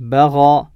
بغى